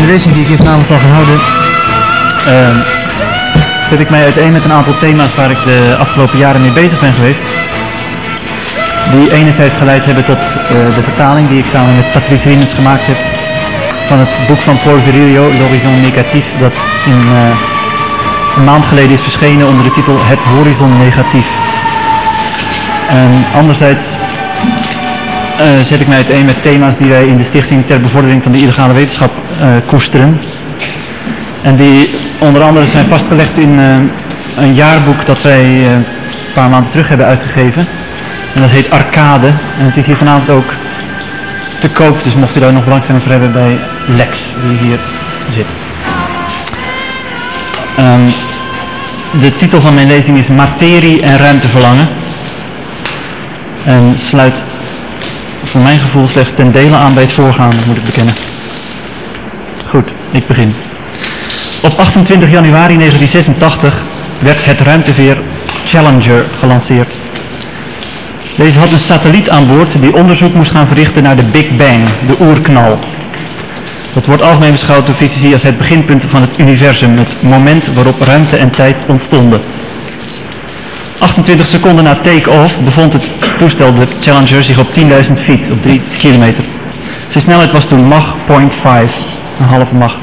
In de lezing die ik hier vanavond zal gaan houden, ehm, zet ik mij uiteen met een aantal thema's waar ik de afgelopen jaren mee bezig ben geweest. Die enerzijds geleid hebben tot eh, de vertaling die ik samen met Patrice Rienes gemaakt heb van het boek van Virilio, L'Horizon Negatief, dat in, eh, een maand geleden is verschenen onder de titel Het Horizon Negatief. En anderzijds eh, zet ik mij uiteen met thema's die wij in de Stichting ter Bevordering van de Illegale Wetenschap koesteren. En die onder andere zijn vastgelegd in eh, een jaarboek dat wij eh, een paar maanden terug hebben uitgegeven. En dat heet Arcade. En het is hier vanavond ook te koop, dus mocht u daar nog belangstelling voor hebben bij Lex, die hier zit. Ehm, de titel van mijn lezing is Materie en ruimteverlangen. En sluit voor mijn gevoel slechts ten dele aan bij het voorgaande, moet ik bekennen. Ik begin. Op 28 januari 1986 werd het ruimteveer Challenger gelanceerd. Deze had een satelliet aan boord die onderzoek moest gaan verrichten naar de Big Bang, de oerknal. Dat wordt algemeen beschouwd door fysici als het beginpunt van het universum, het moment waarop ruimte en tijd ontstonden. 28 seconden na take-off bevond het toestel, de Challenger, zich op 10.000 feet, op 3 kilometer. Zijn snelheid was toen Mach 0.5, een halve Mach.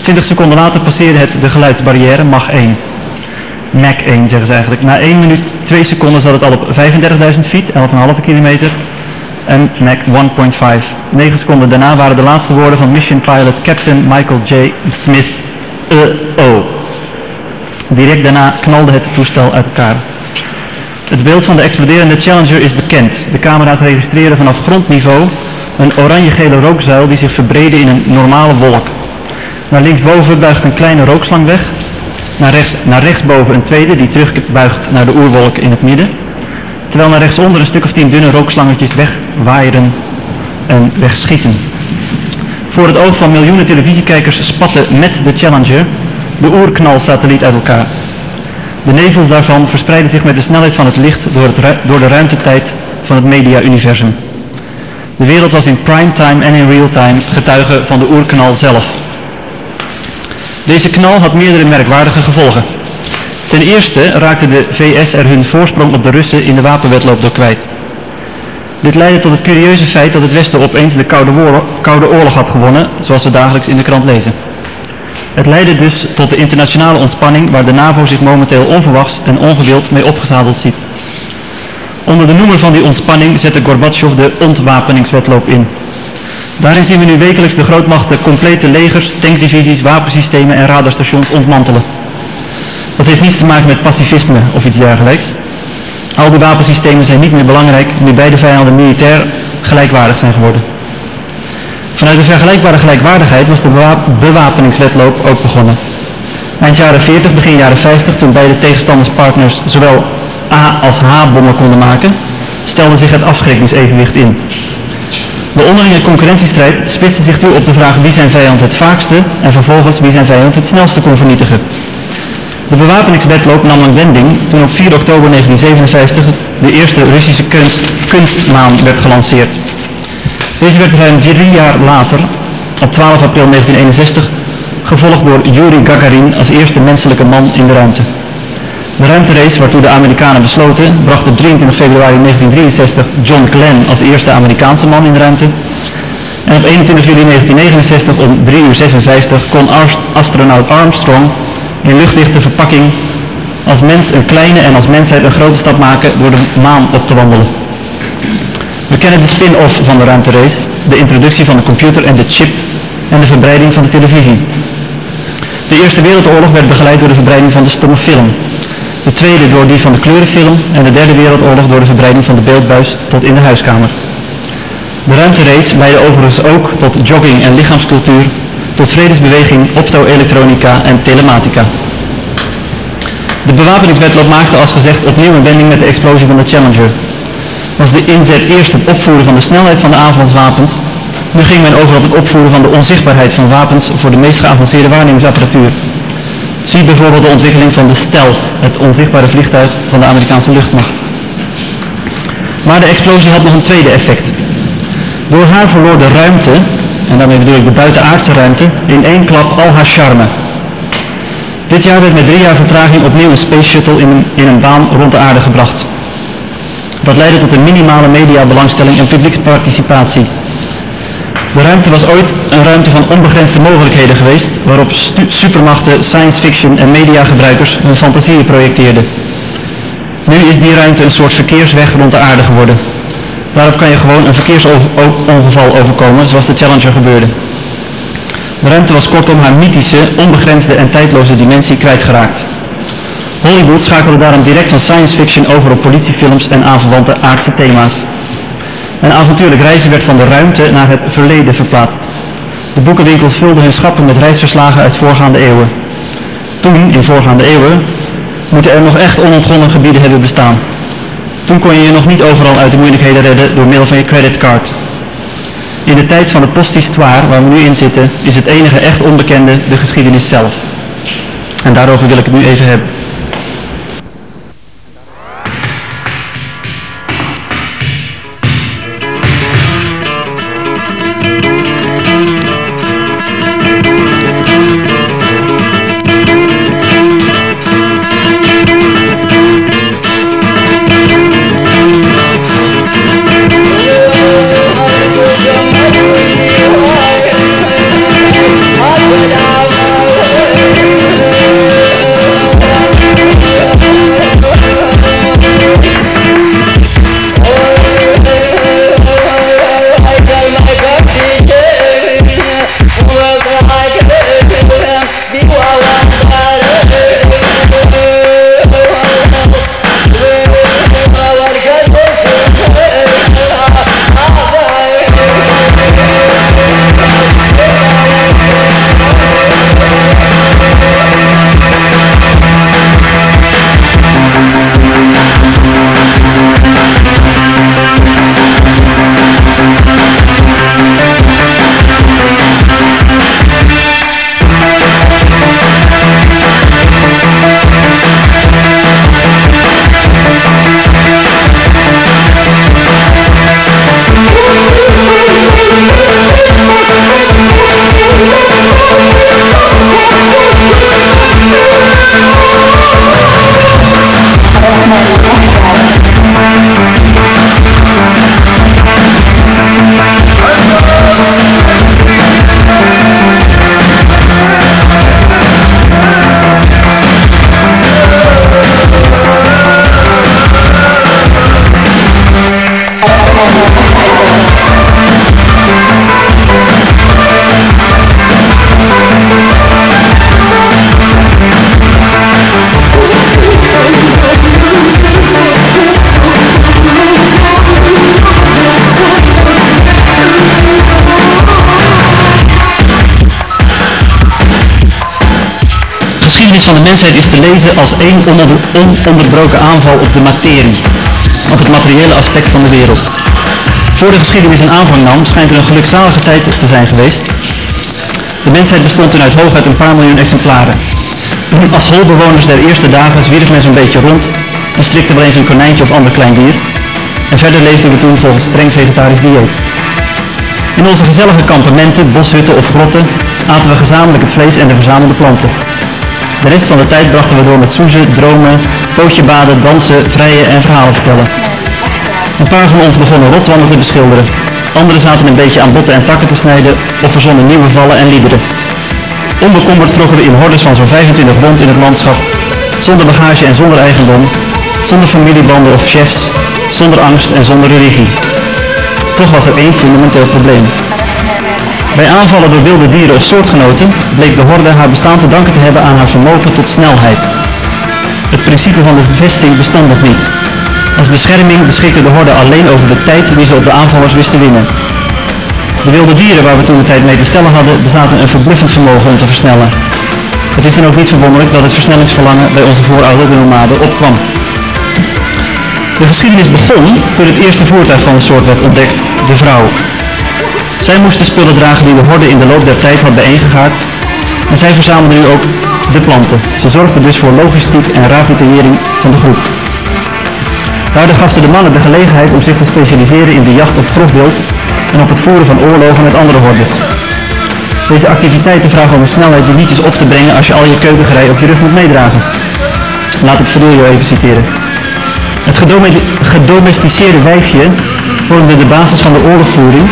20 seconden later passeerde het de geluidsbarrière, Mach 1. Mach 1 zeggen ze eigenlijk. Na 1 minuut 2 seconden zat het al op 35.000 feet, 11,5 kilometer. En Mach 1.5. 9 seconden daarna waren de laatste woorden van mission pilot Captain Michael J. Smith. Uh-oh. Direct daarna knalde het toestel uit elkaar. Het beeld van de exploderende Challenger is bekend. De camera's registreren vanaf grondniveau een oranje-gele rookzuil die zich verbreedde in een normale wolk. Naar linksboven buigt een kleine rookslang weg. Naar, rechts, naar rechtsboven een tweede die terugbuigt naar de oerwolk in het midden. Terwijl naar rechtsonder een stuk of tien dunne rookslangetjes wegwaaien en wegschieten. Voor het oog van miljoenen televisiekijkers spatte met de Challenger de oerknalsatelliet uit elkaar. De nevels daarvan verspreiden zich met de snelheid van het licht door, het door de ruimtetijd van het media-universum. De wereld was in primetime en in real-time getuige van de oerknal zelf. Deze knal had meerdere merkwaardige gevolgen. Ten eerste raakte de VS er hun voorsprong op de Russen in de wapenwedloop door kwijt. Dit leidde tot het curieuze feit dat het Westen opeens de Koude Oorlog, Koude Oorlog had gewonnen, zoals we dagelijks in de krant lezen. Het leidde dus tot de internationale ontspanning waar de NAVO zich momenteel onverwachts en ongewild mee opgezadeld ziet. Onder de noemer van die ontspanning zette Gorbachev de ontwapeningswetloop in. Daarin zien we nu wekelijks de grootmachten complete legers, tankdivisies, wapensystemen en radarstations ontmantelen. Dat heeft niets te maken met pacifisme of iets dergelijks. Al die wapensystemen zijn niet meer belangrijk nu beide vijanden militair gelijkwaardig zijn geworden. Vanuit de vergelijkbare gelijkwaardigheid was de bewa- bewapeningswetloop ook begonnen. Eind jaren 40, begin jaren 50, toen beide tegenstanderspartners zowel A als H-bommen konden maken, stelde zich het afschrikkingsevenwicht in. De onderlinge concurrentiestrijd spitste zich toe op de vraag wie zijn vijand het vaakste en vervolgens wie zijn vijand het snelste kon vernietigen. De bewapeningswetloop nam een wending toen op 4 oktober 1957 de eerste Russische kunst, kunstmaan werd gelanceerd. Deze werd ruim drie jaar later, op 12 april 1961, gevolgd door Yuri Gagarin als eerste menselijke man in de ruimte. De ruimterace waartoe de Amerikanen besloten, bracht op 23 februari 1963 John Glenn als eerste Amerikaanse man in de ruimte. En op 21 juli 1969 om 3 uur 56 kon ast- astronaut Armstrong in luchtdichte verpakking als mens een kleine en als mensheid een grote stap maken door de maan op te wandelen. We kennen de spin-off van de ruimterace, de introductie van de computer en de chip en de verbreiding van de televisie. De Eerste Wereldoorlog werd begeleid door de verbreiding van de stomme film. De tweede door die van de kleurenfilm en de derde wereldoorlog door de verbreiding van de beeldbuis tot in de huiskamer. De ruimterace leidde overigens ook tot jogging en lichaamscultuur, tot vredesbeweging, optoelektronica en telematica. De bewapeningswetloop maakte als gezegd opnieuw een wending met de explosie van de Challenger. Was de inzet eerst het opvoeren van de snelheid van de aanvalswapens, nu ging men over op het opvoeren van de onzichtbaarheid van wapens voor de meest geavanceerde waarnemingsapparatuur. Zie bijvoorbeeld de ontwikkeling van de stealth, het onzichtbare vliegtuig van de Amerikaanse luchtmacht. Maar de explosie had nog een tweede effect. Door haar verloor de ruimte en daarmee bedoel ik de buitenaardse ruimte, in één klap al haar charme. Dit jaar werd met drie jaar vertraging opnieuw een Space Shuttle in een, in een baan rond de aarde gebracht. Dat leidde tot een minimale mediabelangstelling en publieksparticipatie. De ruimte was ooit een ruimte van onbegrensde mogelijkheden geweest, waarop supermachten, science fiction en mediagebruikers hun fantasieën projecteerden. Nu is die ruimte een soort verkeersweg rond de aarde geworden. Daarop kan je gewoon een verkeersongeval overkomen, zoals de Challenger gebeurde. De ruimte was kortom haar mythische, onbegrensde en tijdloze dimensie kwijtgeraakt. Hollywood schakelde daarom direct van science fiction over op politiefilms en aanverwante aardse thema's. Een avontuurlijk reizen werd van de ruimte naar het verleden verplaatst. De boekenwinkels vulden hun schappen met reisverslagen uit voorgaande eeuwen. Toen, in voorgaande eeuwen, moeten er nog echt onontgonnen gebieden hebben bestaan. Toen kon je je nog niet overal uit de moeilijkheden redden door middel van je creditcard. In de tijd van de posthistoire, waar we nu in zitten, is het enige echt onbekende de geschiedenis zelf. En daarover wil ik het nu even hebben. Van de mensheid is te lezen als één ononderbroken aanval op de materie, op het materiële aspect van de wereld. Voor de geschiedenis een aanvang nam, schijnt er een gelukzalige tijd te zijn geweest. De mensheid bestond toen uit hooguit een paar miljoen exemplaren. Als holbewoners der eerste dagen zwierf men zo'n beetje rond en strikte wel eens een konijntje of ander klein dier. En verder leefden we toen volgens streng vegetarisch dieet. In onze gezellige kampementen, boshutten of grotten aten we gezamenlijk het vlees en de verzamelde planten. De rest van de tijd brachten we door met soezen, dromen, pootje baden, dansen, vrijen en verhalen vertellen. Een paar van ons begonnen rotswanden te beschilderen. Anderen zaten een beetje aan botten en takken te snijden of verzonnen nieuwe vallen en liederen. Onbekommerd trokken we in hordes van zo'n 25 rond in het landschap, zonder bagage en zonder eigendom, zonder familiebanden of chefs, zonder angst en zonder religie. Toch was er één fundamenteel probleem. Bij aanvallen door wilde dieren of soortgenoten bleek de horde haar bestaan te danken te hebben aan haar vermogen tot snelheid. Het principe van de bevestiging bestond nog niet. Als bescherming beschikte de horde alleen over de tijd die ze op de aanvallers wisten winnen. De wilde dieren waar we toen de tijd mee te stellen hadden, bezaten een verbluffend vermogen om te versnellen. Het is dan ook niet verwonderlijk dat het versnellingsverlangen bij onze voorouders, de nomaden, opkwam. De geschiedenis begon toen het eerste voertuig van de soort werd ontdekt, de vrouw. Zij moesten spullen dragen die de horde in de loop der tijd had bijeengegaard en zij verzamelden nu ook de planten. Ze zorgden dus voor logistiek en ravitaillering van de groep. Daardoor gasten de mannen de gelegenheid om zich te specialiseren in de jacht op grofbeeld en op het voeren van oorlogen met andere hordes. Deze activiteiten vragen om een snelheid die niet is op te brengen als je al je keukengerei op je rug moet meedragen. Laat het Verdorio even citeren. Het gedomesticeerde wijfje vormde de basis van de oorlogvoering,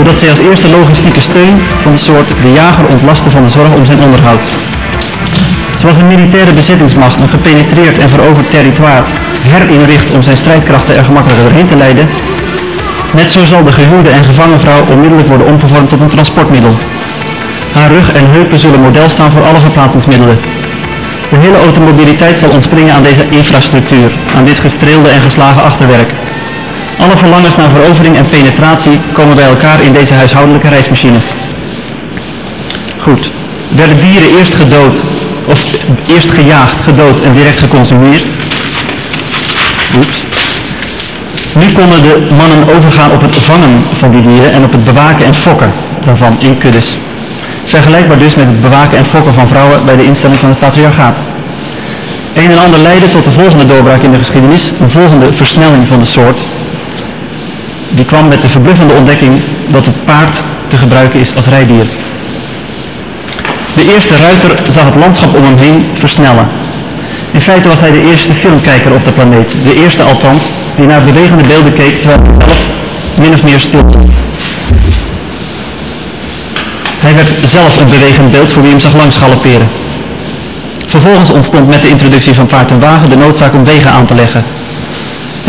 doordat zij als eerste logistieke steun van de soort de jager ontlastte van de zorg om zijn onderhoud. Zoals een militaire bezettingsmacht een gepenetreerd en veroverd territoire herinricht om zijn strijdkrachten er gemakkelijker doorheen te leiden, net zo zal de gehuwde en gevangen vrouw onmiddellijk worden omgevormd tot een transportmiddel. Haar rug en heupen zullen model staan voor alle verplaatsingsmiddelen. De hele automobiliteit zal ontspringen aan deze infrastructuur, aan dit gestreelde en geslagen achterwerk. Alle verlangens naar verovering en penetratie komen bij elkaar in deze huishoudelijke reismachine. Goed. Werden dieren eerst gedood, of eerst gejaagd, gedood en direct geconsumeerd? Oeps. Nu konden de mannen overgaan op het vangen van die dieren en op het bewaken en fokken daarvan in kuddes. Vergelijkbaar dus met het bewaken en fokken van vrouwen bij de instelling van het patriarchaat. Een en ander leidde tot de volgende doorbraak in de geschiedenis, een volgende versnelling van de soort. Die kwam met de verbluffende ontdekking dat het paard te gebruiken is als rijdier. De eerste ruiter zag het landschap om hem heen versnellen. In feite was hij de eerste filmkijker op de planeet. De eerste althans, die naar bewegende beelden keek terwijl hij zelf min of meer stil stond. Hij werd zelf een bewegend beeld voor wie hem zag langs galopperen. Vervolgens ontstond met de introductie van paard en wagen de noodzaak om wegen aan te leggen.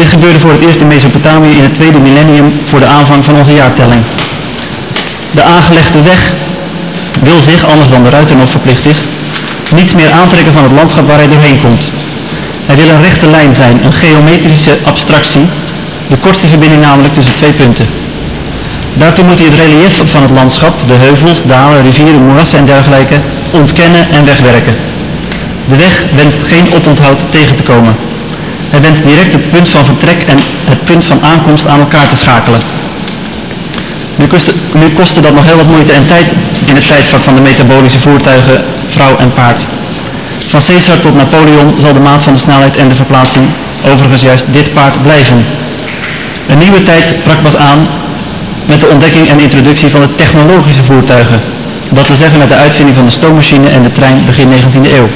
Dit gebeurde voor het eerst in Mesopotamië in het tweede millennium voor de aanvang van onze jaartelling. De aangelegde weg wil zich, anders dan de ruiter nog verplicht is, niets meer aantrekken van het landschap waar hij doorheen komt. Hij wil een rechte lijn zijn, een geometrische abstractie, de kortste verbinding namelijk tussen twee punten. Daartoe moet hij het relief van het landschap, de heuvels, dalen, rivieren, moerassen en dergelijke, ontkennen en wegwerken. De weg wenst geen oponthoud tegen te komen. Hij wenst direct het punt van vertrek en het punt van aankomst aan elkaar te schakelen. Nu kostte, nu dat nog heel wat moeite en tijd in het tijdvak van de metabolische voertuigen, vrouw en paard. Van Caesar tot Napoleon zal de maat van de snelheid en de verplaatsing overigens juist dit paard blijven. Een nieuwe tijd brak pas aan met de ontdekking en introductie van de technologische voertuigen. Dat wil zeggen met de uitvinding van de stoommachine en de trein begin 19e eeuw.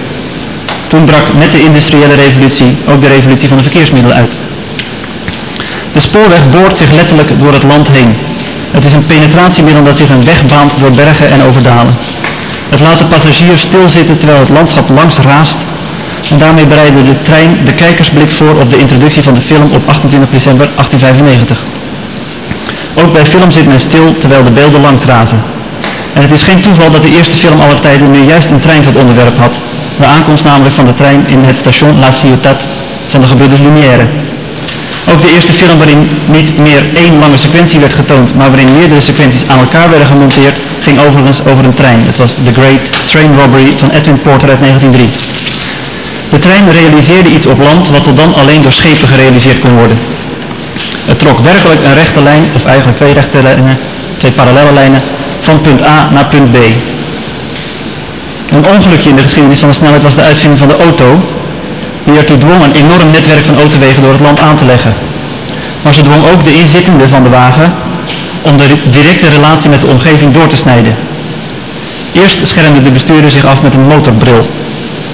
Toen brak met de industriële revolutie ook de revolutie van de verkeersmiddelen uit. De spoorweg boort zich letterlijk door het land heen. Het is een penetratiemiddel dat zich een weg baant door bergen en overdalen. Het laat de passagiers stilzitten terwijl het landschap langs raast en daarmee bereidde de trein de kijkersblik voor op de introductie van de film op 28 december 1895. Ook bij film zit men stil terwijl de beelden langs razen. En het is geen toeval dat de eerste film aller tijden nu juist een trein tot onderwerp had. De aankomst namelijk van de trein in het station La Ciotat van de gebroeders Lumière. Ook de eerste film waarin niet meer één lange sequentie werd getoond, maar waarin meerdere sequenties aan elkaar werden gemonteerd, ging overigens over een trein. Het was The Great Train Robbery van Edwin Porter uit 1903. De trein realiseerde iets op land wat tot dan alleen door schepen gerealiseerd kon worden. Het trok werkelijk een rechte lijn, of eigenlijk twee rechte lijnen, twee parallele lijnen, van punt A naar punt B. Een ongelukje in de geschiedenis van de snelheid was de uitvinding van de auto, die ertoe dwong een enorm netwerk van autowegen door het land aan te leggen. Maar ze dwong ook de inzittenden van de wagen om de directe relatie met de omgeving door te snijden. Eerst schermde de bestuurder zich af met een motorbril,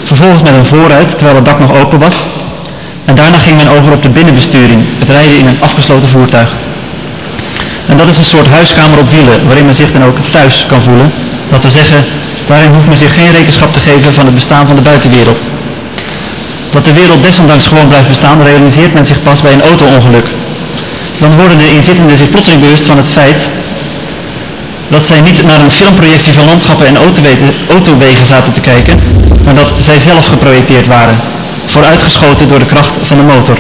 vervolgens met een vooruit terwijl het dak nog open was en daarna ging men over op de binnenbesturing, het rijden in een afgesloten voertuig. En dat is een soort huiskamer op wielen, waarin men zich dan ook thuis kan voelen. Dat we zeggen, daarin hoeft men zich geen rekenschap te geven van het bestaan van de buitenwereld. Dat de wereld desondanks gewoon blijft bestaan, realiseert men zich pas bij een auto-ongeluk. Dan worden de inzittenden zich plotseling bewust van het feit dat zij niet naar een filmprojectie van landschappen en autowegen zaten te kijken, maar dat zij zelf geprojecteerd waren, vooruitgeschoten door de kracht van de motor.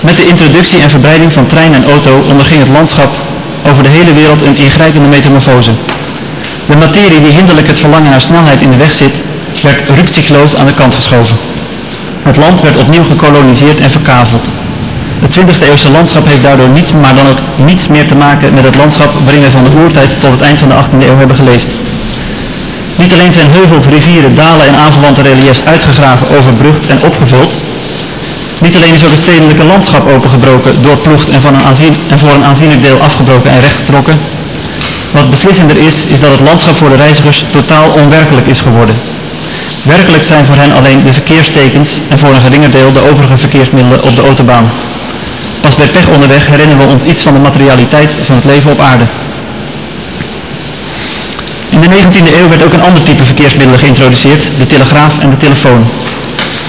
Met de introductie en verbreiding van trein en auto onderging het landschap over de hele wereld een ingrijpende metamorfose. De materie die hinderlijk het verlangen naar snelheid in de weg zit, werd rukzichtloos aan de kant geschoven. Het land werd opnieuw gekoloniseerd en verkaveld. Het 20e eeuwse landschap heeft daardoor niets, maar dan ook niets meer te maken met het landschap waarin we van de oertijd tot het eind van de 18e eeuw hebben geleefd. Niet alleen zijn heuvels, rivieren, dalen en aanverwante reliefs uitgegraven, overbrugd en opgevuld. Niet alleen is ook het stedelijke landschap opengebroken, doorploegd en, van een aanzien, en voor een aanzienlijk deel afgebroken en rechtgetrokken. Wat beslissender is, is dat het landschap voor de reizigers totaal onwerkelijk is geworden. Werkelijk zijn voor hen alleen de verkeerstekens en voor een geringer deel de overige verkeersmiddelen op de autobaan. Pas bij pech onderweg herinneren we ons iets van de materialiteit van het leven op aarde. In de 19e eeuw werd ook een ander type verkeersmiddelen geïntroduceerd, de telegraaf en de telefoon.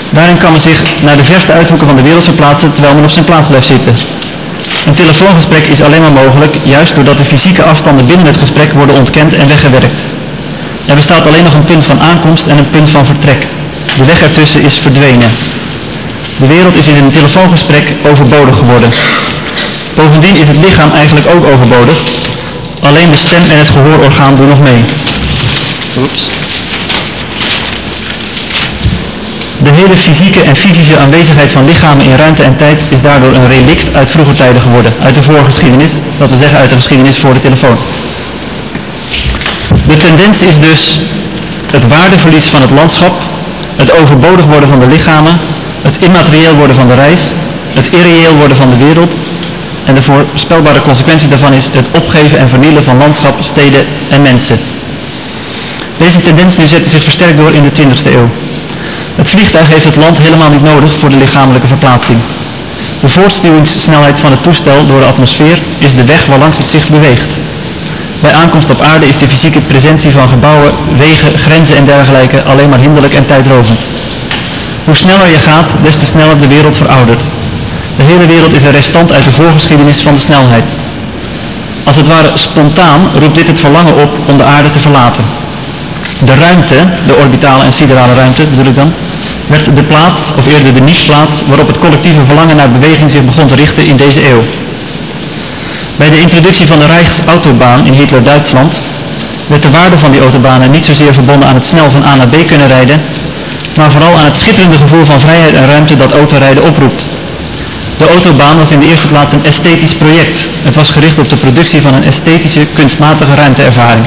Daarin kan men zich naar de verste uithoeken van de wereld verplaatsen terwijl men op zijn plaats blijft zitten. Een telefoongesprek is alleen maar mogelijk juist doordat de fysieke afstanden binnen het gesprek worden ontkend en weggewerkt. Er bestaat alleen nog een punt van aankomst en een punt van vertrek. De weg ertussen is verdwenen. De wereld is in een telefoongesprek overbodig geworden. Bovendien is het lichaam eigenlijk ook overbodig. Alleen de stem en het gehoororgaan doen nog mee. Oeps. De hele fysieke en fysische aanwezigheid van lichamen in ruimte en tijd is daardoor een relict uit vroeger tijden geworden, uit de voorgeschiedenis, dat we zeggen uit de geschiedenis voor de telefoon. De tendens is dus het waardeverlies van het landschap, het overbodig worden van de lichamen, het immaterieel worden van de reis, het irreëel worden van de wereld en de voorspelbare consequentie daarvan is het opgeven en vernielen van landschap, steden en mensen. Deze tendens nu zette zich versterkt door in de 20e eeuw. Het vliegtuig heeft het land helemaal niet nodig voor de lichamelijke verplaatsing. De voortstuwingssnelheid van het toestel door de atmosfeer is de weg waarlangs het zich beweegt. Bij aankomst op aarde is de fysieke presentie van gebouwen, wegen, grenzen en dergelijke alleen maar hinderlijk en tijdrovend. Hoe sneller je gaat, des te sneller de wereld veroudert. De hele wereld is een restant uit de voorgeschiedenis van de snelheid. Als het ware spontaan roept dit het verlangen op om de aarde te verlaten. De ruimte, de orbitale en siderale ruimte bedoel ik dan, werd de plaats, of eerder de niet-plaats, waarop het collectieve verlangen naar beweging zich begon te richten in deze eeuw. Bij de introductie van de Rijksautobaan in Hitler-Duitsland werd de waarde van die autobanen niet zozeer verbonden aan het snel van A naar B kunnen rijden, maar vooral aan het schitterende gevoel van vrijheid en ruimte dat autorijden oproept. De autobaan was in de eerste plaats een esthetisch project. Het was gericht op de productie van een esthetische, kunstmatige ruimteervaring.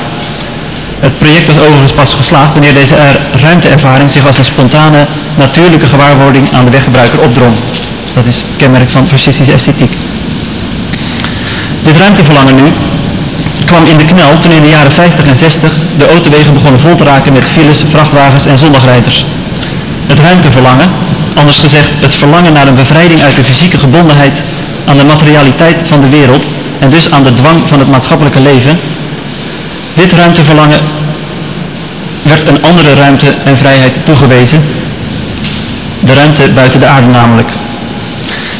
Het project was overigens pas geslaagd wanneer deze ruimteervaring zich als een spontane, natuurlijke gewaarwording aan de weggebruiker opdrong. Dat is kenmerk van fascistische esthetiek. Dit ruimteverlangen nu kwam in de knel toen in de jaren 50 en 60 de autowegen begonnen vol te raken met files, vrachtwagens en zondagrijders. Het ruimteverlangen, anders gezegd het verlangen naar een bevrijding uit de fysieke gebondenheid aan de materialiteit van de wereld en dus aan de dwang van het maatschappelijke leven, dit ruimteverlangen werd een andere ruimte en vrijheid toegewezen. De ruimte buiten de aarde namelijk.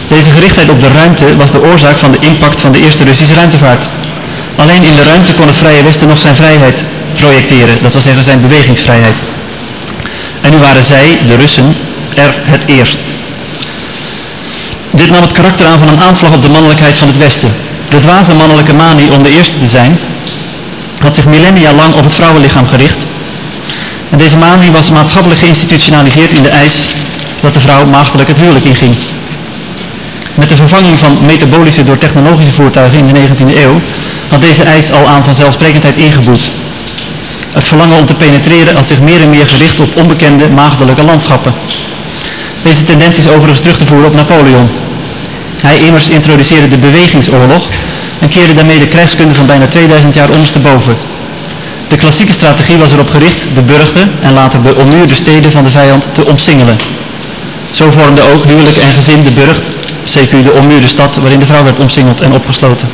Deze gerichtheid op de ruimte was de oorzaak van de impact van de eerste Russische ruimtevaart. Alleen in de ruimte kon het Vrije Westen nog zijn vrijheid projecteren, dat wil zeggen zijn bewegingsvrijheid. En nu waren zij, de Russen, er het eerst. Dit nam het karakter aan van een aanslag op de mannelijkheid van het Westen. De dwaze mannelijke manie om de eerste te zijn, had zich millennia lang op het vrouwenlichaam gericht. En deze manie was maatschappelijk geïnstitutionaliseerd in de eis dat de vrouw maagdelijk het huwelijk inging. Met de vervanging van metabolische door technologische voertuigen in de 19e eeuw had deze eis al aan vanzelfsprekendheid ingeboet. Het verlangen om te penetreren had zich meer en meer gericht op onbekende maagdelijke landschappen. Deze tendens is overigens terug te voeren op Napoleon. Hij immers introduceerde de bewegingsoorlog en keerde daarmee de krijgskunde van bijna 2000 jaar ondersteboven. De klassieke strategie was erop gericht de burchten en later de ommuurde steden van de vijand te omsingelen. Zo vormde ook huwelijk en gezin de burcht, CQ de ommuurde stad waarin de vrouw werd omsingeld en opgesloten.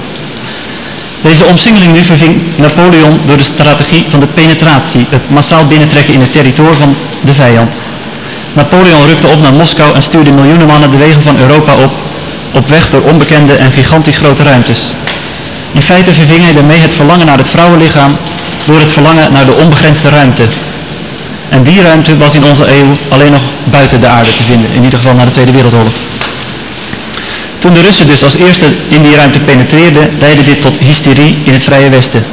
Deze omsingeling nu verving Napoleon door de strategie van de penetratie, het massaal binnentrekken in het territorium van de vijand. Napoleon rukte op naar Moskou en stuurde miljoenen mannen de wegen van Europa op, op weg door onbekende en gigantisch grote ruimtes. In feite verving hij daarmee het verlangen naar het vrouwenlichaam door het verlangen naar de onbegrensde ruimte. En die ruimte was in onze eeuw alleen nog buiten de aarde te vinden, in ieder geval na de Tweede Wereldoorlog. Toen de Russen dus als eerste in die ruimte penetreerden, leidde dit tot hysterie in het Vrije Westen.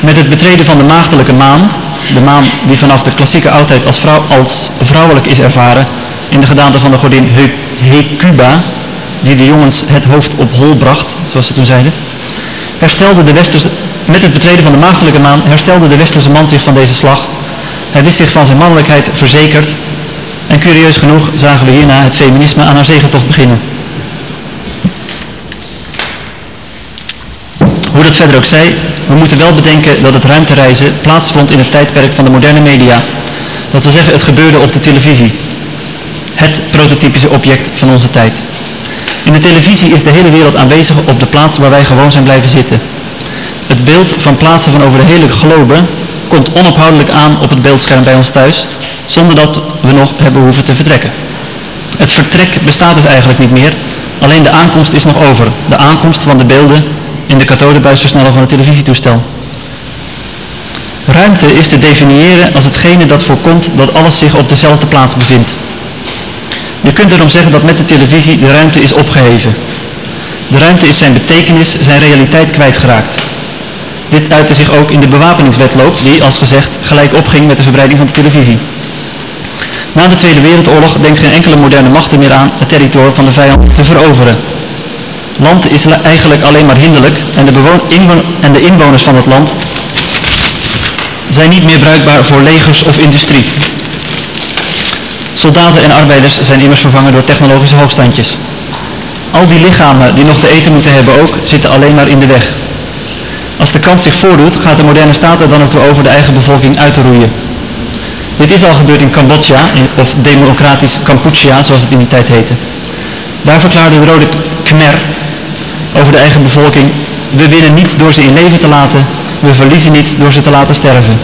Met het betreden van de maagdelijke maan, de maan die vanaf de klassieke oudheid als, vrouw, als vrouwelijk is ervaren, in de gedaante van de godin Hecuba, die de jongens het hoofd op hol bracht, zoals ze toen zeiden, herstelde de westerse, met het betreden van de maagdelijke maan herstelde de westerse man zich van deze slag. Hij wist zich van zijn mannelijkheid verzekerd en curieus genoeg zagen we hierna het feminisme aan haar zegentocht beginnen. Hoe dat verder ook zij, we moeten wel bedenken dat het ruimtereizen plaatsvond in het tijdperk van de moderne media. Dat wil zeggen, het gebeurde op de televisie. Het prototypische object van onze tijd. In de televisie is de hele wereld aanwezig op de plaats waar wij gewoon zijn blijven zitten. Het beeld van plaatsen van over de hele globe komt onophoudelijk aan op het beeldscherm bij ons thuis, zonder dat we nog hebben hoeven te vertrekken. Het vertrek bestaat dus eigenlijk niet meer, alleen de aankomst is nog over. De aankomst van de beelden in de kathodebuisversneller van het televisietoestel. Ruimte is te definiëren als hetgene dat voorkomt dat alles zich op dezelfde plaats bevindt. Je kunt erom zeggen dat met de televisie de ruimte is opgeheven. De ruimte is zijn betekenis, zijn realiteit kwijtgeraakt. Dit uitte zich ook in de bewapeningswetloop die, als gezegd, gelijk opging met de verbreiding van de televisie. Na de Tweede Wereldoorlog denkt geen enkele moderne macht er meer aan het territorium van de vijand te veroveren. Land is eigenlijk alleen maar hinderlijk en de, en de inwoners van het land zijn niet meer bruikbaar voor legers of industrie. Soldaten en arbeiders zijn immers vervangen door technologische hoogstandjes. Al die lichamen die nog te eten moeten hebben ook, zitten alleen maar in de weg. Als de kans zich voordoet, gaat de moderne staat er dan ook toe over de eigen bevolking uit te roeien. Dit is al gebeurd in Cambodja, of democratisch Kampuchea, zoals het in die tijd heette. Daar verklaarde de Rode Khmer over de eigen bevolking, we winnen niets door ze in leven te laten, we verliezen niets door ze te laten sterven.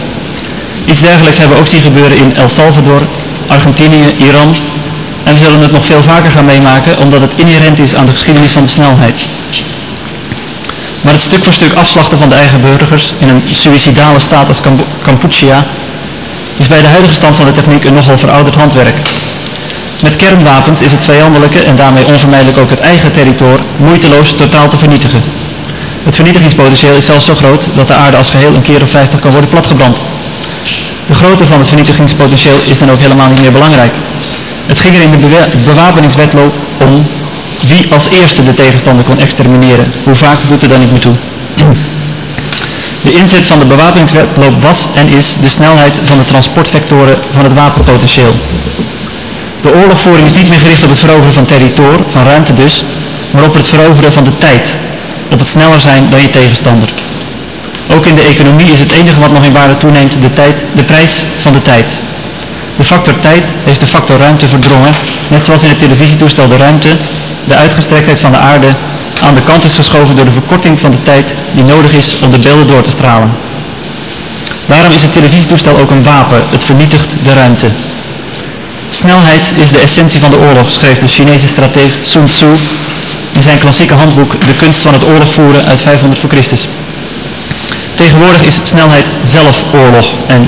Iets dergelijks hebben we ook zien gebeuren in El Salvador, Argentinië, Iran. En we zullen het nog veel vaker gaan meemaken, omdat het inherent is aan de geschiedenis van de snelheid. Maar het stuk voor stuk afslachten van de eigen burgers in een suïcidale staat als Kampuchea is bij de huidige stand van de techniek een nogal verouderd handwerk. Met kernwapens is het vijandelijke en daarmee onvermijdelijk ook het eigen territorium moeiteloos totaal te vernietigen. Het vernietigingspotentieel is zelfs zo groot dat de aarde als geheel een keer of 50 kan worden platgebrand. De grootte van het vernietigingspotentieel is dan ook helemaal niet meer belangrijk. Het ging er in de bewapeningswetloop om wie als eerste de tegenstander kon extermineren. Hoe vaak doet er dan niet meer toe. De inzet van de bewapeningswetloop was en is de snelheid van de transportvectoren van het wapenpotentieel. De oorlogvoering is niet meer gericht op het veroveren van territoor, van ruimte dus, maar op het veroveren van de tijd. Op het sneller zijn dan je tegenstander. Ook in de economie is het enige wat nog in waarde toeneemt de, tijd, de prijs van de tijd. De factor tijd heeft de factor ruimte verdrongen, net zoals in het televisietoestel de ruimte, de uitgestrektheid van de aarde, aan de kant is geschoven door de verkorting van de tijd die nodig is om de beelden door te stralen. Daarom is het televisietoestel ook een wapen, het vernietigt de ruimte. Snelheid is de essentie van de oorlog, schreef de Chinese strateeg Sun Tzu in zijn klassieke handboek De kunst van het oorlog voeren uit 500 voor Christus. Tegenwoordig is snelheid zelf oorlog en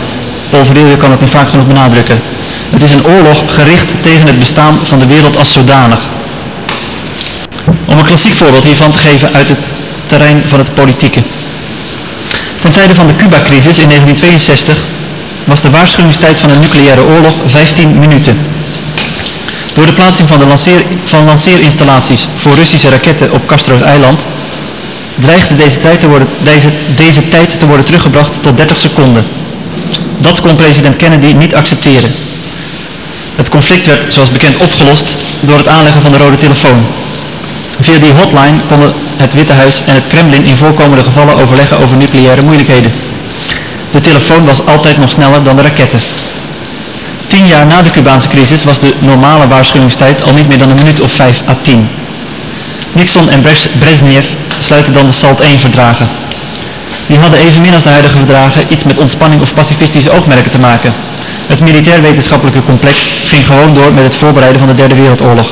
Paul Verdeelje kan het niet vaak genoeg benadrukken. Het is een oorlog gericht tegen het bestaan van de wereld als zodanig. Om een klassiek voorbeeld hiervan te geven uit het terrein van het politieke. Ten tijde van de Cuba-crisis in 1962 was de waarschuwingstijd van een nucleaire oorlog 15 minuten. Door de plaatsing van, de lanceer, van lanceerinstallaties voor Russische raketten op Castro's eiland dreigde deze tijd, te worden, deze, deze tijd te worden teruggebracht tot 30 seconden. Dat kon president Kennedy niet accepteren. Het conflict werd zoals bekend opgelost door het aanleggen van de rode telefoon. Via die hotline konden het Witte Huis en het Kremlin in voorkomende gevallen overleggen over nucleaire moeilijkheden. De telefoon was altijd nog sneller dan de raketten. Tien jaar na de Cubaanse crisis was de normale waarschuwingstijd al niet meer dan een minuut of 5 à 10. Nixon en Brezhnev sluiten dan de SALT 1 verdragen. Die hadden evenmin als de huidige verdragen iets met ontspanning of pacifistische oogmerken te maken. Het militair-wetenschappelijke complex ging gewoon door met het voorbereiden van de Derde Wereldoorlog.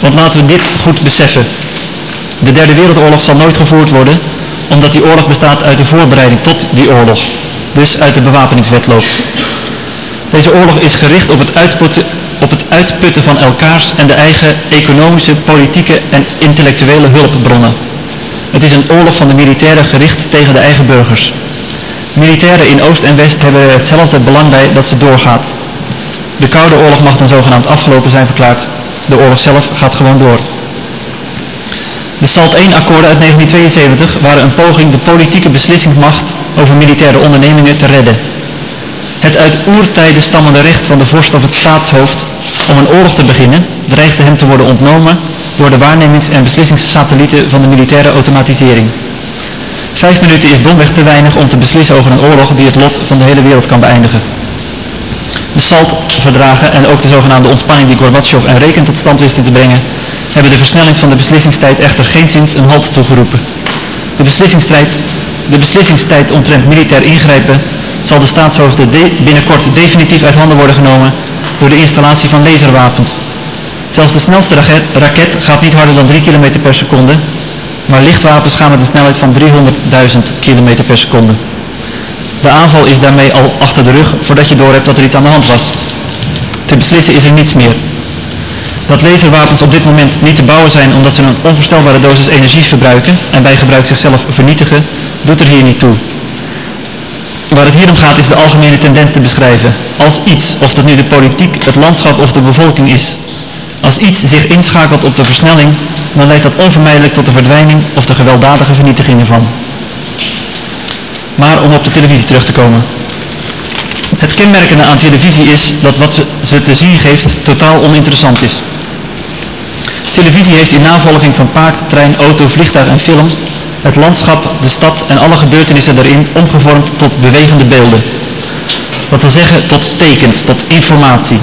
Want laten we dit goed beseffen. De Derde Wereldoorlog zal nooit gevoerd worden, omdat die oorlog bestaat uit de voorbereiding tot die oorlog. Dus uit de bewapeningswetloop. Deze oorlog is gericht op het uitputten, uitputten van elkaars en de eigen economische, politieke en intellectuele hulpbronnen. Het is een oorlog van de militairen gericht tegen de eigen burgers. Militairen in Oost en West hebben er hetzelfde belang bij dat ze doorgaat. De Koude Oorlog mag dan zogenaamd afgelopen zijn verklaard. De oorlog zelf gaat gewoon door. De SALT 1-akkoorden uit 1972 waren een poging de politieke beslissingsmacht over militaire ondernemingen te redden. Het uit oertijden stammende recht van de vorst of het staatshoofd om een oorlog te beginnen dreigde hem te worden ontnomen door de waarnemings- en beslissingssatellieten van de militaire automatisering. Vijf minuten is domweg te weinig om te beslissen over een oorlog die het lot van de hele wereld kan beëindigen. De SALT-verdragen en ook de zogenaamde ontspanning die Gorbachev en Reken tot stand wisten te brengen, hebben de versnelling van de beslissingstijd echter geen sinds een halt toegeroepen. De beslissingstijd, de beslissingstijd omtrent militair ingrijpen zal de staatshoofden binnenkort definitief uit handen worden genomen door de installatie van laserwapens. Zelfs de snelste raket, gaat niet harder dan 3 km per seconde, maar lichtwapens gaan met een snelheid van 300.000 km per seconde. De aanval is daarmee al achter de rug voordat je doorhebt dat er iets aan de hand was. Te beslissen is er niets meer. Dat laserwapens op dit moment niet te bouwen zijn omdat ze een onvoorstelbare dosis energie verbruiken en bij gebruik zichzelf vernietigen, doet er hier niet toe. Waar het hier om gaat is de algemene tendens te beschrijven. Als iets, of dat nu de politiek, het landschap of de bevolking is. Als iets zich inschakelt op de versnelling, dan leidt dat onvermijdelijk tot de verdwijning of de gewelddadige vernietiging ervan. Maar om op de televisie terug te komen. Het kenmerkende aan televisie is dat wat ze te zien geeft totaal oninteressant is. Televisie heeft in navolging van paard, trein, auto, vliegtuig en film het landschap, de stad en alle gebeurtenissen daarin omgevormd tot bewegende beelden. Wat wil zeggen tot tekens, tot informatie.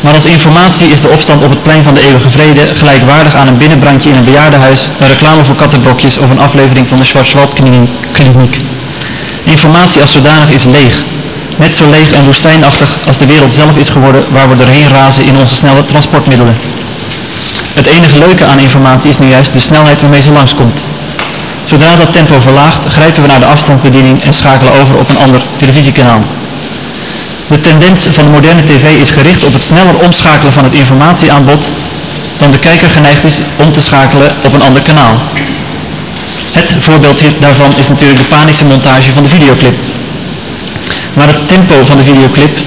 Maar als informatie is de opstand op het plein van de eeuwige vrede gelijkwaardig aan een binnenbrandje in een bejaardenhuis, een reclame voor kattenbrokjes of een aflevering van de Schwarzwaldkliniek. Informatie als zodanig is leeg. Net zo leeg en woestijnachtig als de wereld zelf is geworden waar we doorheen razen in onze snelle transportmiddelen. Het enige leuke aan informatie is nu juist de snelheid waarmee ze langskomt. Zodra dat tempo verlaagt, grijpen we naar de afstandsbediening en schakelen over op een ander televisiekanaal. De tendens van de moderne tv is gericht op het sneller omschakelen van het informatieaanbod dan de kijker geneigd is om te schakelen op een ander kanaal. Het voorbeeld daarvan is natuurlijk de panische montage van de videoclip. Maar het tempo van de videoclip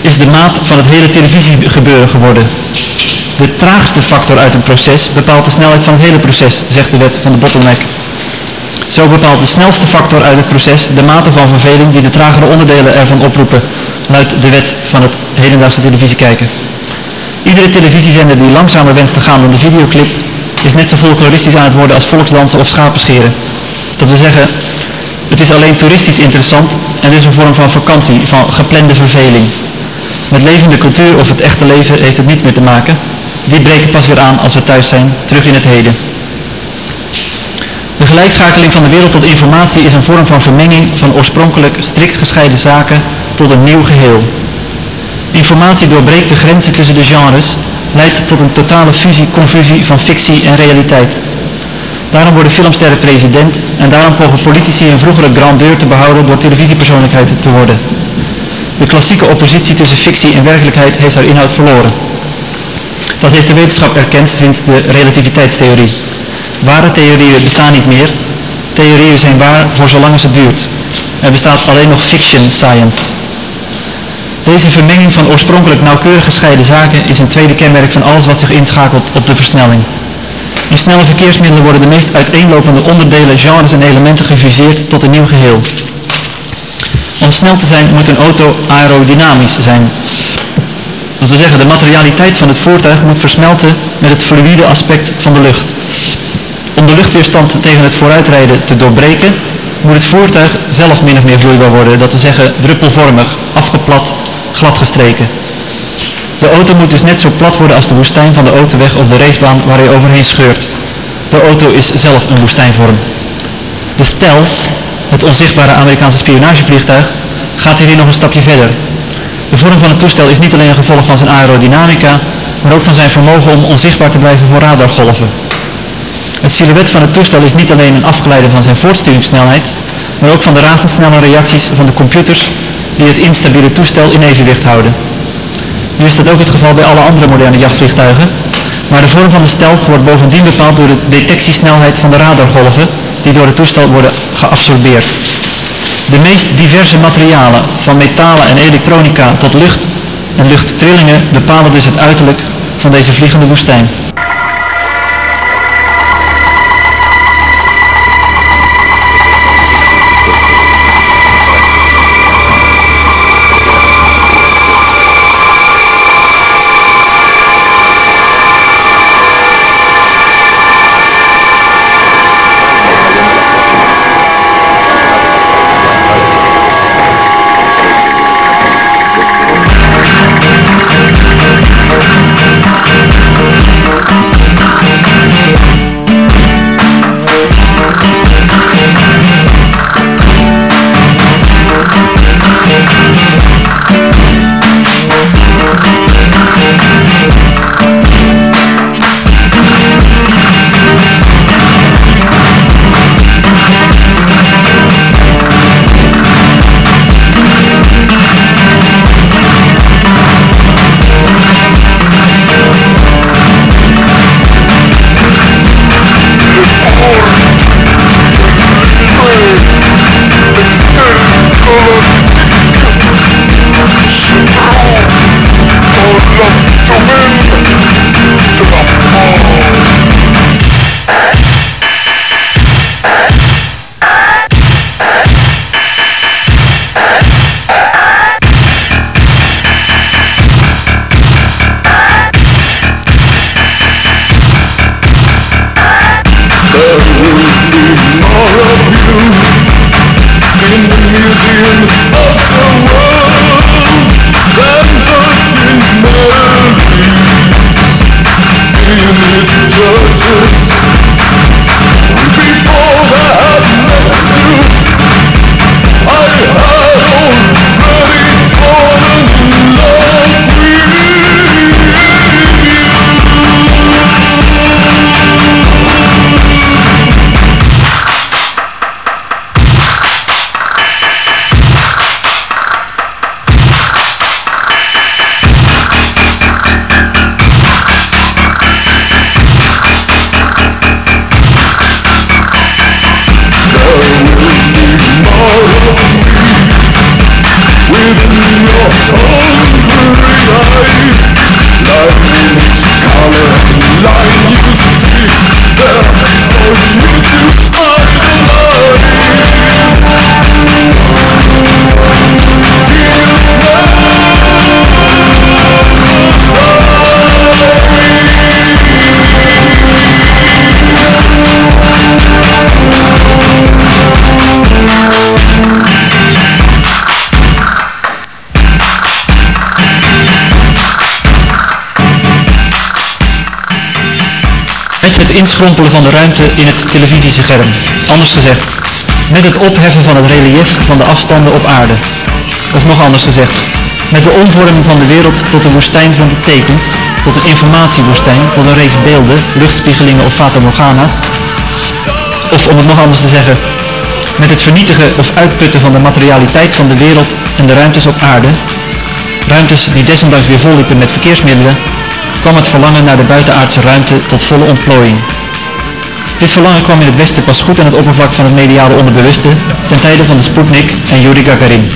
is de maat van het hele televisiegebeuren geworden. De traagste factor uit een proces bepaalt de snelheid van het hele proces, zegt de wet van de bottleneck. Zo bepaalt de snelste factor uit het proces de mate van verveling die de tragere onderdelen ervan oproepen, luidt de wet van het hedendaagse televisiekijken. Iedere televisiezender die langzamer wenst te gaan dan de videoclip is net zo folkloristisch aan het worden als volksdansen of schapenscheren. Dat wil zeggen, het is alleen toeristisch interessant en is een vorm van vakantie, van geplande verveling. Met levende cultuur of het echte leven heeft het niets meer te maken. Die breken pas weer aan als we thuis zijn, terug in het heden. De gelijkschakeling van de wereld tot informatie is een vorm van vermenging van oorspronkelijk strikt gescheiden zaken tot een nieuw geheel. Informatie doorbreekt de grenzen tussen de genres, leidt tot een totale fusie-confusie van fictie en realiteit. Daarom worden filmsterren president en daarom pogen politici een vroegere grandeur te behouden door televisiepersoonlijkheid te worden. De klassieke oppositie tussen fictie en werkelijkheid heeft haar inhoud verloren. Dat heeft de wetenschap erkend sinds de relativiteitstheorie. Ware theorieën bestaan niet meer. Theorieën zijn waar voor zolang het duurt. Er bestaat alleen nog fiction science. Deze vermenging van oorspronkelijk nauwkeurig gescheiden zaken is een tweede kenmerk van alles wat zich inschakelt op de versnelling. In snelle verkeersmiddelen worden de meest uiteenlopende onderdelen, genres en elementen gefuseerd tot een nieuw geheel. Om snel te zijn moet een auto aerodynamisch zijn. Dat wil zeggen, de materialiteit van het voertuig moet versmelten met het fluïde aspect van de lucht. Om de luchtweerstand tegen het vooruitrijden te doorbreken, moet het voertuig zelf min of meer vloeibaar worden. Dat wil zeggen, druppelvormig, afgeplat, gladgestreken. De auto moet dus net zo plat worden als de woestijn van de autoweg of de racebaan waar hij overheen scheurt. De auto is zelf een woestijnvorm. De Stealth, het onzichtbare Amerikaanse spionagevliegtuig, gaat hier nog een stapje verder. De vorm van het toestel is niet alleen een gevolg van zijn aerodynamica, maar ook van zijn vermogen om onzichtbaar te blijven voor radargolven. Het silhouet van het toestel is niet alleen een afgeleide van zijn voortsturingssnelheid, maar ook van de razendsnelle reacties van de computers die het instabiele toestel in evenwicht houden. Nu is dat ook het geval bij alle andere moderne jachtvliegtuigen, maar de vorm van de stealth wordt bovendien bepaald door de detectiesnelheid van de radargolven die door het toestel worden geabsorbeerd. De meest diverse materialen, van metalen en elektronica tot lucht en luchttrillingen, bepalen dus het uiterlijk van deze vliegende woestijn. Inschrompelen van de ruimte in het televisiescherm. Anders gezegd, met het opheffen van het relief van de afstanden op aarde. Of nog anders gezegd, met de omvorming van de wereld tot een woestijn van tekens, tot een informatiewoestijn, tot een reeks beelden, luchtspiegelingen of fata morgana's. Of om het nog anders te zeggen, met het vernietigen of uitputten van de materialiteit van de wereld en de ruimtes op aarde, ruimtes die desondanks weer volliepen met verkeersmiddelen, kwam het verlangen naar de buitenaardse ruimte tot volle ontplooiing. Dit verlangen kwam in het Westen pas goed aan het oppervlak van het mediale onderbewuste ten tijde van de Sputnik en Yuri Gagarin.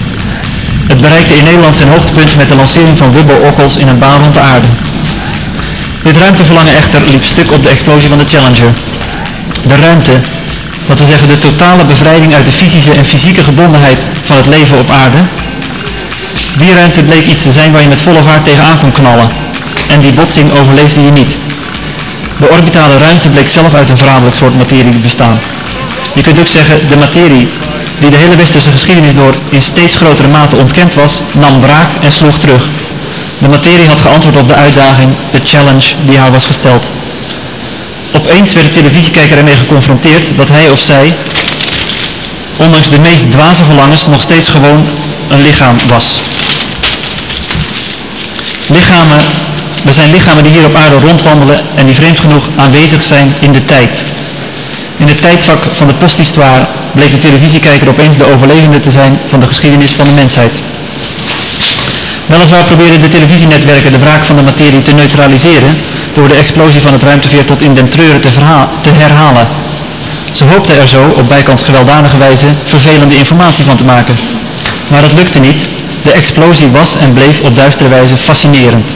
Het bereikte in Nederland zijn hoogtepunt met de lancering van Wubbo-okkels in een baan rond de aarde. Dit ruimteverlangen echter liep stuk op de explosie van de Challenger. De ruimte, wat we zeggen de totale bevrijding uit de fysische en fysieke gebondenheid van het leven op aarde, die ruimte bleek iets te zijn waar je met volle vaart tegenaan kon knallen. En die botsing overleefde je niet. De orbitale ruimte bleek zelf uit een verraderlijk soort materie te bestaan. Je kunt ook zeggen, de materie die de hele westerse geschiedenis door in steeds grotere mate ontkend was, nam wraak en sloeg terug. De materie had geantwoord op de uitdaging, de challenge die haar was gesteld. Opeens werd de televisiekijker ermee geconfronteerd dat hij of zij, ondanks de meest dwaze verlangens, nog steeds gewoon een lichaam was. Lichamen, we zijn lichamen die hier op aarde rondwandelen en die vreemd genoeg aanwezig zijn in de tijd. In het tijdvak van de posthistoire bleek de televisiekijker opeens de overlevende te zijn van de geschiedenis van de mensheid. Weliswaar probeerden de televisienetwerken de wraak van de materie te neutraliseren door de explosie van het ruimteveer tot in den treuren te, te herhalen. Ze hoopten er zo, op bijkans gewelddadige wijze, vervelende informatie van te maken. Maar dat lukte niet. De explosie was en bleef op duistere wijze fascinerend.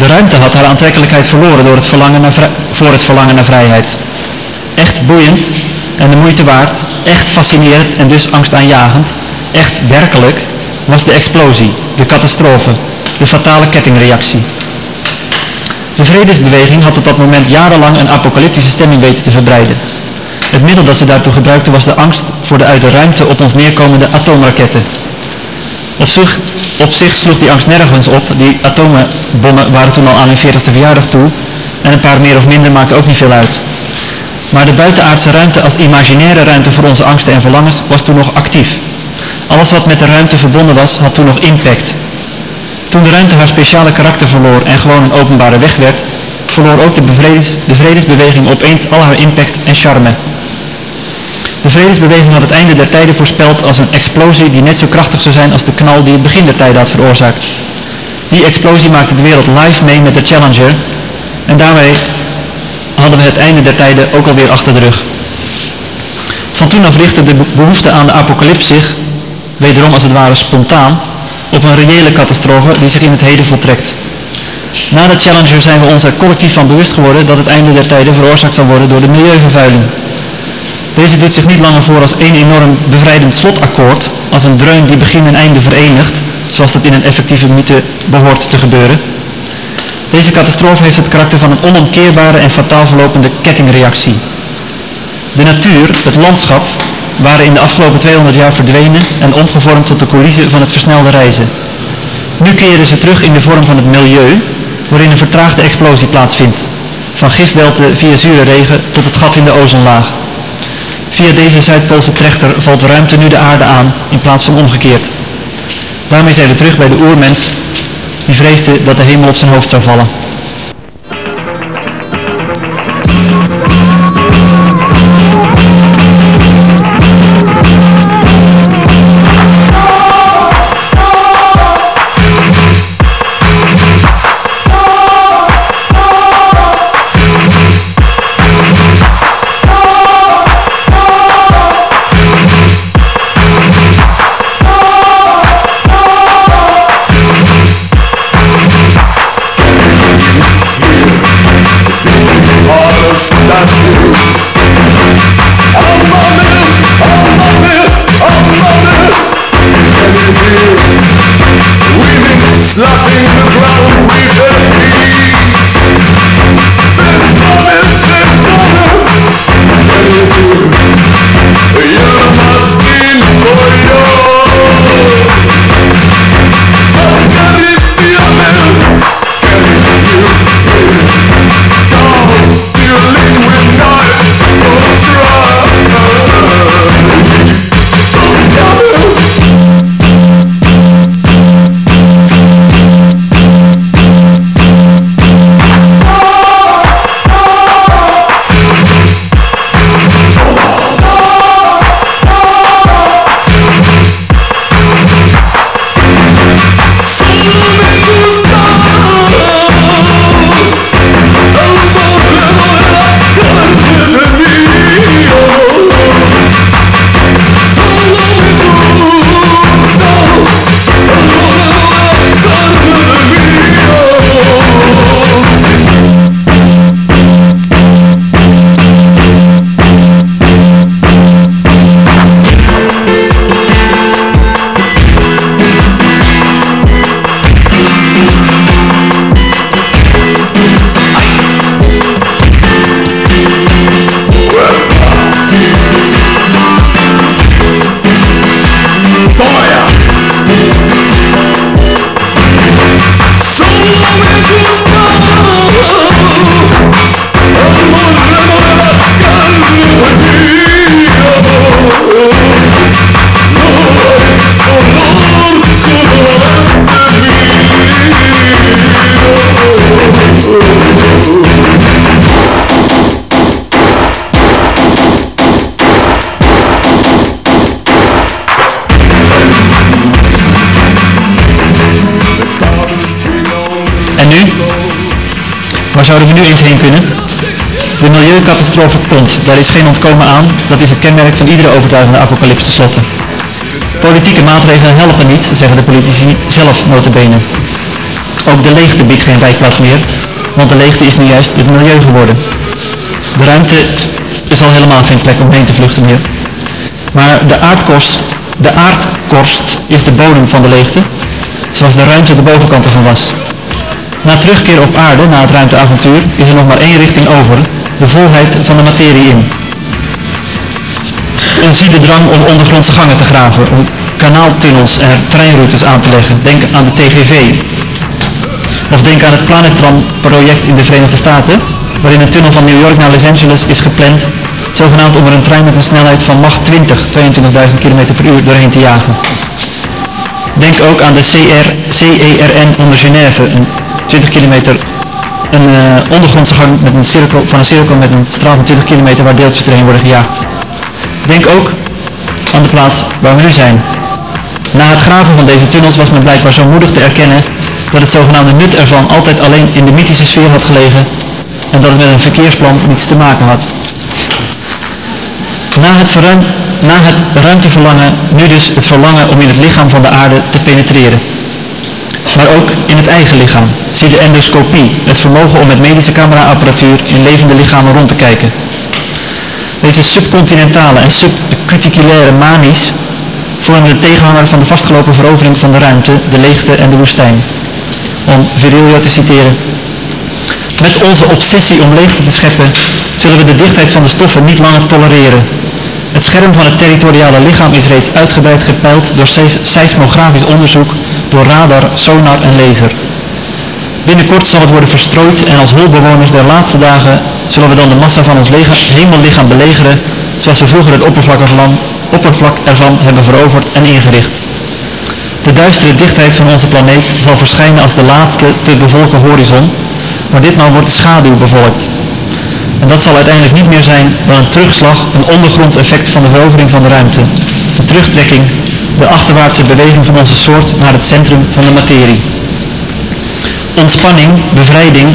De ruimte had haar aantrekkelijkheid verloren door het verlangen naar voor het verlangen naar vrijheid. Echt boeiend en de moeite waard, echt fascinerend en dus angstaanjagend, echt werkelijk, was de explosie, de catastrofe, de fatale kettingreactie. De vredesbeweging had op dat moment jarenlang een apocalyptische stemming weten te verbreiden. Het middel dat ze daartoe gebruikte was de angst voor de uit de ruimte op ons neerkomende atoomraketten. Op zich, op zich sloeg die angst nergens op, die atoombommen waren toen al aan hun 40ste verjaardag toe en een paar meer of minder maakte ook niet veel uit. Maar de buitenaardse ruimte als imaginaire ruimte voor onze angsten en verlangens was toen nog actief. Alles wat met de ruimte verbonden was, had toen nog impact. Toen de ruimte haar speciale karakter verloor en gewoon een openbare weg werd, verloor ook de vredesbeweging opeens al haar impact en charme. De vredesbeweging had het einde der tijden voorspeld als een explosie die net zo krachtig zou zijn als de knal die het begin der tijden had veroorzaakt. Die explosie maakte de wereld live mee met de Challenger en daarmee hadden we het einde der tijden ook alweer achter de rug. Van toen af richtte de behoefte aan de apocalyps zich, wederom als het ware spontaan, op een reële catastrofe die zich in het heden voltrekt. Na de Challenger zijn we ons er collectief van bewust geworden dat het einde der tijden veroorzaakt zal worden door de milieuvervuiling. Deze doet zich niet langer voor als één enorm bevrijdend slotakkoord, als een dreun die begin en einde verenigt, zoals dat in een effectieve mythe behoort te gebeuren. Deze catastrofe heeft het karakter van een onomkeerbare en fataal verlopende kettingreactie. De natuur, het landschap, waren in de afgelopen 200 jaar verdwenen en omgevormd tot de coulissen van het versnelde reizen. Nu keren ze terug in de vorm van het milieu, waarin een vertraagde explosie plaatsvindt. Van gifbelten via zure regen tot het gat in de ozonlaag. Via deze Zuidpoolse trechter valt ruimte nu de aarde aan in plaats van omgekeerd. Daarmee zijn we terug bij de oermens die vreesde dat de hemel op zijn hoofd zou vallen. Zouden we nu eens heen kunnen? De milieucatastrofe komt, daar is geen ontkomen aan. Dat is het kenmerk van iedere overtuigende apocalyps tenslotte. Politieke maatregelen helpen niet, zeggen de politici zelf notabene. Ook de leegte biedt geen wijkplaats meer, want de leegte is nu juist het milieu geworden. De ruimte is al helemaal geen plek om heen te vluchten meer. Maar de aardkorst, de aardkorst is de bodem van de leegte, zoals de ruimte de bovenkant ervan was. Na terugkeer op aarde, na het ruimteavontuur, is er nog maar één richting over, de volheid van de materie in. En zie de drang om ondergrondse gangen te graven, om kanaaltunnels en treinroutes aan te leggen. Denk aan de TGV. Of denk aan het Planetram-project in de Verenigde Staten, waarin een tunnel van New York naar Los Angeles is gepland, zogenaamd om er een trein met een snelheid van macht 20, 22.000 km per uur doorheen te jagen. Denk ook aan de CR, CERN onder Genève, 20 kilometer een uh, ondergrondse gang met een cirkel, van een cirkel met een straal van 20 kilometer waar deeltjes doorheen worden gejaagd. Denk ook aan de plaats waar we nu zijn. Na het graven van deze tunnels was men blijkbaar zo moedig te erkennen dat het zogenaamde nut ervan altijd alleen in de mythische sfeer had gelegen en dat het met een verkeersplan niets te maken had. Na het, verruim, na het ruimteverlangen, nu dus het verlangen om in het lichaam van de aarde te penetreren. Maar ook in het eigen lichaam. Zie de endoscopie, het vermogen om met medische cameraapparatuur in levende lichamen rond te kijken. Deze subcontinentale en subcuticulaire manies vormen de tegenhanger van de vastgelopen verovering van de ruimte, de leegte en de woestijn. Om Virilio te citeren. Met onze obsessie om leegte te scheppen, zullen we de dichtheid van de stoffen niet langer tolereren. Het scherm van het territoriale lichaam is reeds uitgebreid gepeild door seismografisch onderzoek, door radar, sonar en laser. Binnenkort zal het worden verstrooid en als hulpbewoners der laatste dagen zullen we dan de massa van ons hemellichaam belegeren, zoals we vroeger het oppervlak ervan, hebben veroverd en ingericht. De duistere dichtheid van onze planeet zal verschijnen als de laatste te bevolken horizon, maar ditmaal wordt de schaduw bevolkt. En dat zal uiteindelijk niet meer zijn dan een terugslag, een ondergronds effect van de verovering van de ruimte. De terugtrekking, de achterwaartse beweging van onze soort naar het centrum van de materie. Ontspanning, bevrijding,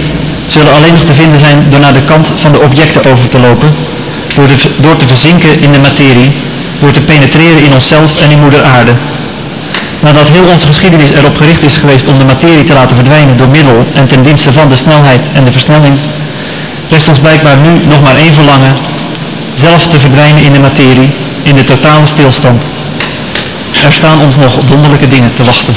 zullen alleen nog te vinden zijn door naar de kant van de objecten over te lopen, door, door te verzinken in de materie, door te penetreren in onszelf en in moeder aarde. Nadat heel onze geschiedenis erop gericht is geweest om de materie te laten verdwijnen door middel en ten dienste van de snelheid en de versnelling, rest ons blijkbaar nu nog maar één verlangen, zelf te verdwijnen in de materie, in de totale stilstand. Er staan ons nog wonderlijke dingen te wachten.